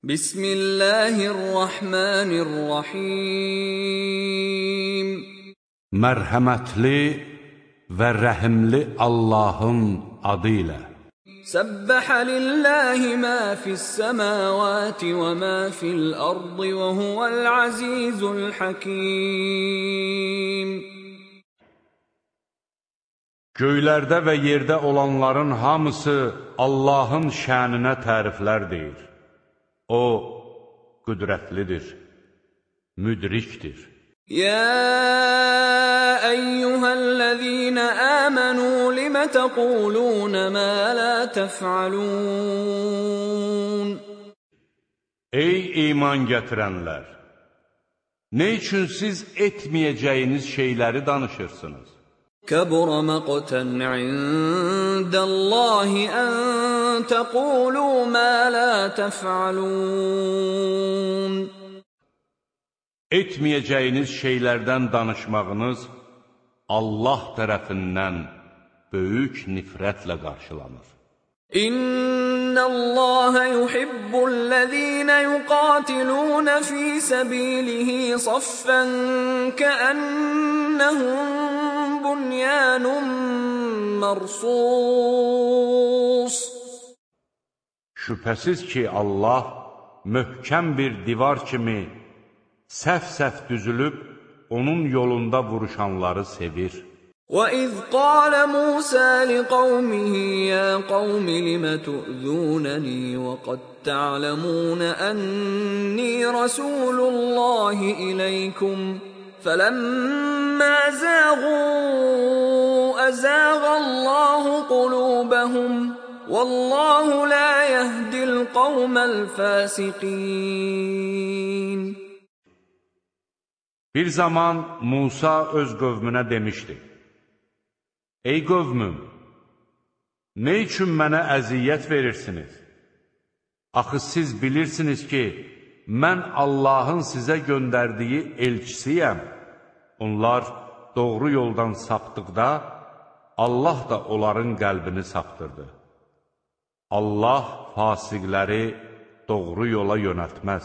Bismillahirrahmanirrahim. Mərhəmətli və rəhimli Allahın adı ilə. Səbbəhə lillahi mə fissəməvəti və mə fil-ərdi və huvəl azizul-həkim Göylərdə və yerdə olanların hamısı Allahın şəninə təriflər deyir. O qüdrətlidir, müdrikdir. Ya eyyuhellezine amenu lima tequlun ma la tef'alun Ey iman gətirənlər Nə üçün siz etməyəcəyiniz şeyləri danışırsınız? Kəbura məqtən indəllahi ən تقولوا ما لا تفعلون Etməyəcəyiniz şeylərdən danışmağınız Allah tərəfindən böyük nifrətlə qarşılanır. إن الله يحب الذين يقاتلون في سبيله صفا كأنهم بنيان مرصوص Şübhəsiz ki, Allah möhkəm bir divar kimi səf-səf düzülüb, onun yolunda vuruşanları sevir. وإذ قال موسى لقومه يا قوم لم تؤذونني وقد تعلمون أني رسول الله إليكم فلما زاغوا أزاغ الله قلوبهم Vallahu la yehdil qavmel fasiqin. Bir zaman Musa öz qövmünə demişdi: Ey qövmüm, nə üçün mənə əziyyət verirsiniz? Axı siz bilirsiniz ki, mən Allahın sizə göndərdiyi elçisiyəm. Onlar doğru yoldan sapdıqda, Allah da onların qəlbini sapdırdı. Allah fasiqləri doğru yola yönəltməz.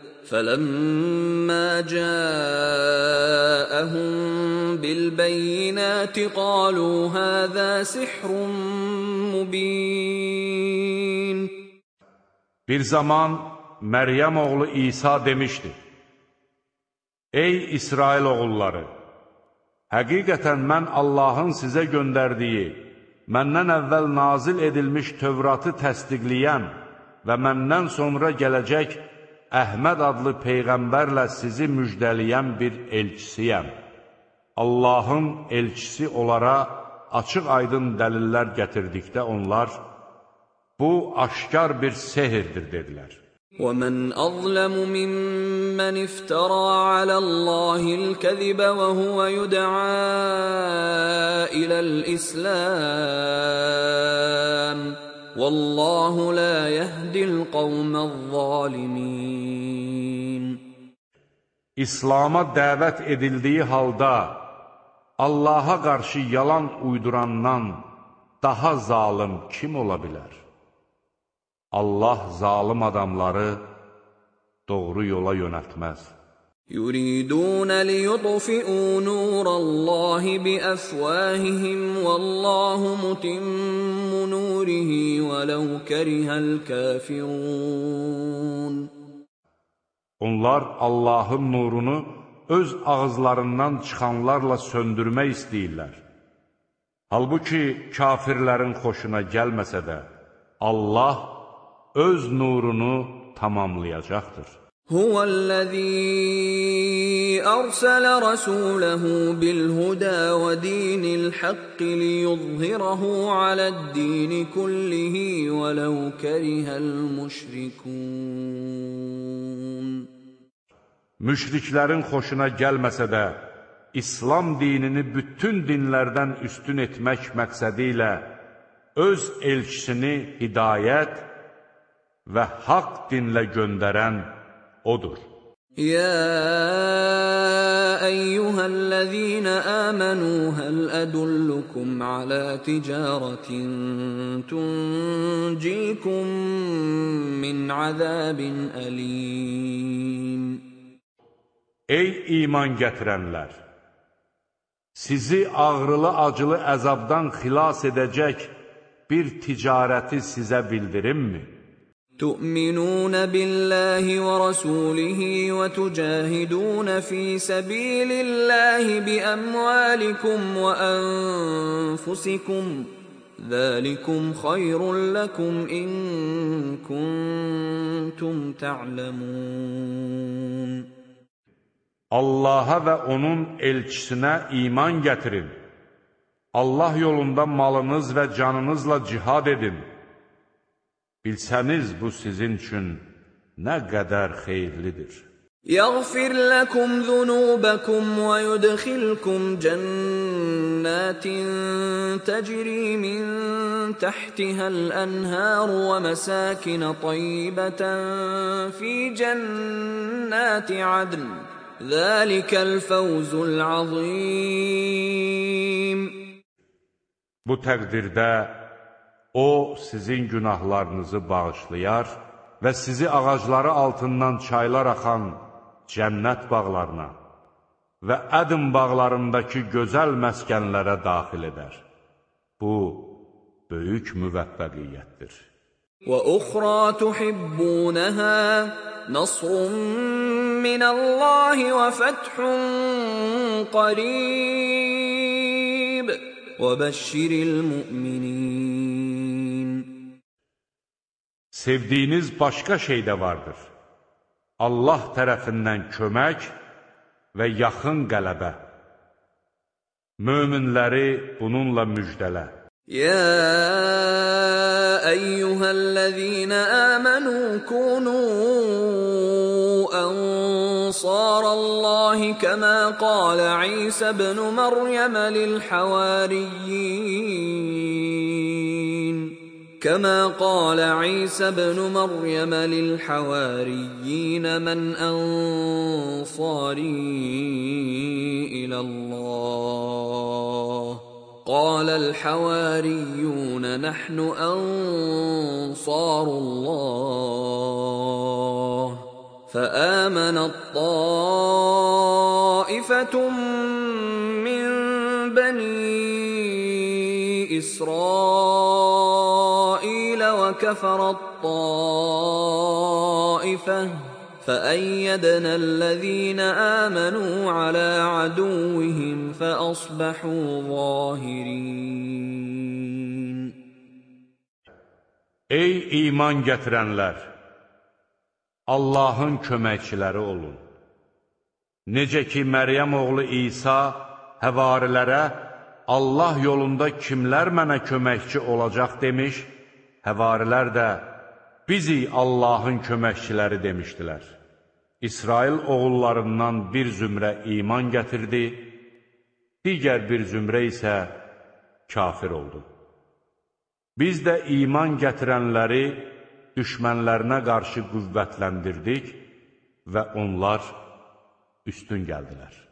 فلما جاءهم بالبينات قالوا هذا سحر مبين Bir zaman Məryəm oğlu İsa demişdi, Ey İsrail oğulları! Həqiqətən mən Allahın sizə göndərdiyi, məndən əvvəl nazil edilmiş Tövratı təsdiqləyən və məndən sonra gələcək Əhməd adlı Peyğəmbərlə sizi müjdələyən bir elçisiyəm. Allahın elçisi onlara açıq-aydın dəlillər gətirdikdə onlar, bu aşkar bir sehirdir, dedilər. ومن أظلم ممن افترى على الله الكذب وهو يدعى إلى الإسلام Vallahu la yehdil qavmel zalimin. İslama dəvət edildiyi halda Allaha qarşı yalan uydurandan daha zalım kim ola bilər? Allah zalım adamları doğru yola yönəltməz. يريدون ليطفئوا نور الله بأفواههم والله متم نوره ولو كره الكافرون Onlar Allahın nurunu öz ağızlarından çıxanlarla söndürmək istəyirlər. Halbuki kafirlərin xoşuna gəlməsə də, Allah öz nurunu tamamlayacaqdır. هو الذي أرسل رسوله بالهدى ودين الحق ليظهره على الدين كله ولو كره المشركون müşriklərin xoşuna gəlməsə də, İslam dinini bütün dinlərdən üstün etmək məqsədi ilə öz elçisini hidayət və haqq dinlə göndərən Odur. يا ايها الذين امنوا هل ادلكم على تجاره تنجيكم من عذاب اليم Ey iman gətirənlər! Sizi ağrılı-acılı əzabdan xilas edəcək bir ticarəti sizə bildirimmi? تؤمنون بالله ورسوله وتجاهدون في سبيل الله باموالكم وانفسكم ذلكم خير لكم ان كنتم تعلمون Allaha və onun elçisinə iman gətirin. Allah yolunda malınız və canınızla cihad edin. Bilsəniz bu sizin üçün nə qədər xeyirlidir. يغفر لكم ذنوبكم ويدخلكم جنات تجري من تحتها الانهار ومساكن طيبه في جنات عدن ذلك الفوز العظيم Bu təqdirdə O, sizin günahlarınızı bağışlayar və sizi ağacları altından çaylar axan cənnət bağlarına və ədin bağlarındakı gözəl məskənlərə daxil edər. Bu, böyük müvəffəqiyyətdir. وَأُخْرَى تُحِبُّونَهَا نَصْرٌ مِّنَ اللَّهِ وَفَتْحٌ قَرِيبٌ وَبَشِّرِ الْمُؤْمِنِينَ sevdiyiniz başqa şey də vardır. Allah tərəfindən kömək və yaxın qələbə. Möminləri bununla müjdələ. Yə əyyuhəl-ləzīnə əmənu kunu ənsarallahi kəmə qalə İsə ibn Məryəmə lil-həvəriyyin كما قال عيسى ابن مريم للحواريين من انصاري إلى الله قال الحواريون نحن انصار الله فامنت طائفه من بني اسرائيل وكفرت طائفه فأيدنا الذين آمنوا على عدوهم فأصبحوا ظاهرين Ey iman gətirənlər! Allahın köməkçiləri olun. Necə ki, Məryəm oğlu İsa həvarilərə Allah yolunda kimlər mənə köməkçi olacaq demiş, həvarilər də bizi Allahın köməkçiləri demişdilər. İsrail oğullarından bir zümrə iman gətirdi, digər bir zümrə isə kafir oldu. Biz də iman gətirənləri düşmənlərinə qarşı qüvvətləndirdik və onlar üstün gəldilər.